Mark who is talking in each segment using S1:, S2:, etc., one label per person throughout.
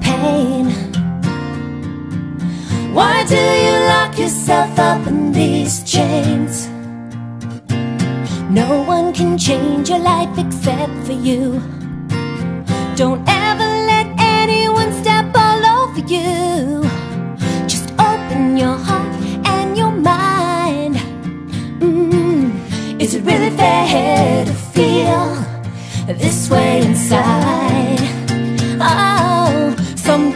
S1: pain? Why do you lock yourself up in these chains? No one can change your life except for you. Don't ever let anyone step all over you. Just open your heart and your mind. Mm, is it really fair to feel this way inside?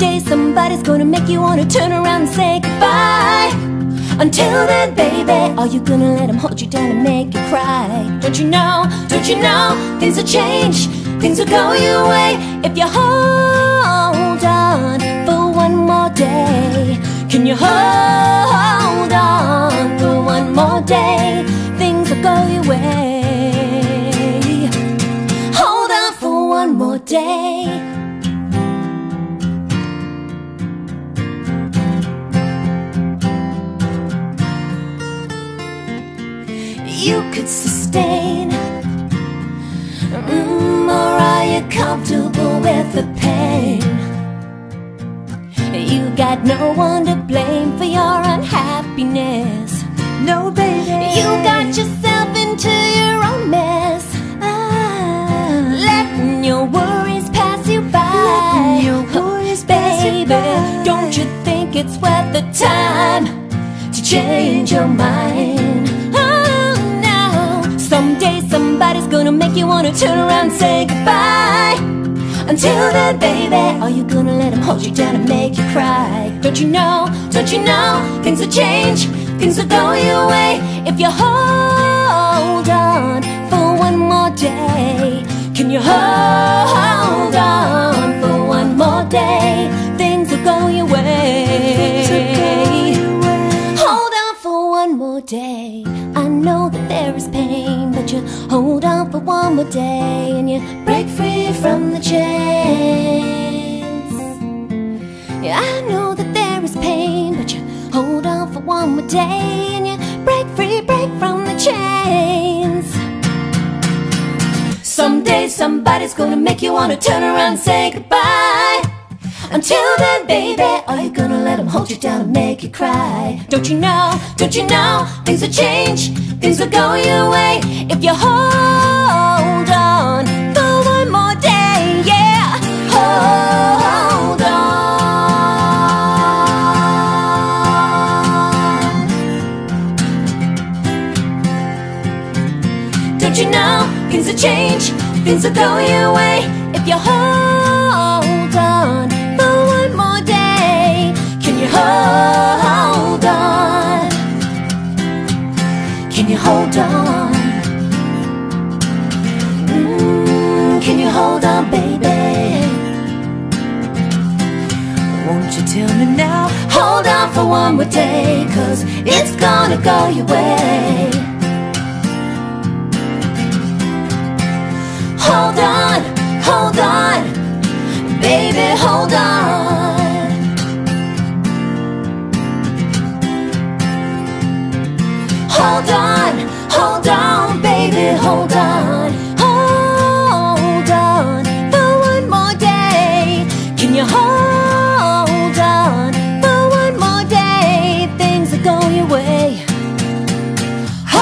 S1: Someday somebody's gonna make you wanna turn around and say goodbye. Until then, baby, are you gonna let him hold you down and make you cry? Don't you know, don't you know, things will change, things will go your way if you hold on for one more day. Can you hold on for one more day? Things will go your way. Hold on for one more day. You could sustain? Mm, or are you comfortable with the pain? You got no one to blame for your unhappiness.
S2: No, baby.
S1: You got yourself into your own mess. Ah, letting your worries pass you by.
S2: Letting your worries pass you
S1: baby,
S2: by.
S1: don't you think it's worth the time to change your mind? Somebody's gonna make you wanna turn around and say goodbye. Until then, baby, are you gonna let him hold you down and make you cry? Don't you know, don't you know, things will change, things will go your way if you hold on for one more day. Can you hold day. I know that there is pain, but you hold on for one more day and you break free from the chains. Yeah, I know that there is pain, but you hold on for one more day and you break free, break from the chains. Someday somebody's gonna make you wanna turn around and say goodbye. Until then, baby, are you gonna let him hold you down and make you cry? Don't you know, don't you know, things will change, things will go your way if you hold on for one more day, yeah. Hold on. Don't you know, things will change, things will go your way if you hold On? Mm, can you hold on, baby?
S2: Won't you tell me now?
S1: Hold on for one more day, cause it's gonna go your way. Hold on, hold on, baby, hold on. Hold on,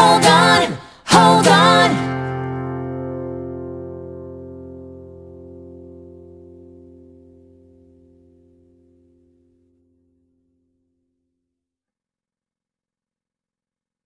S1: hold on.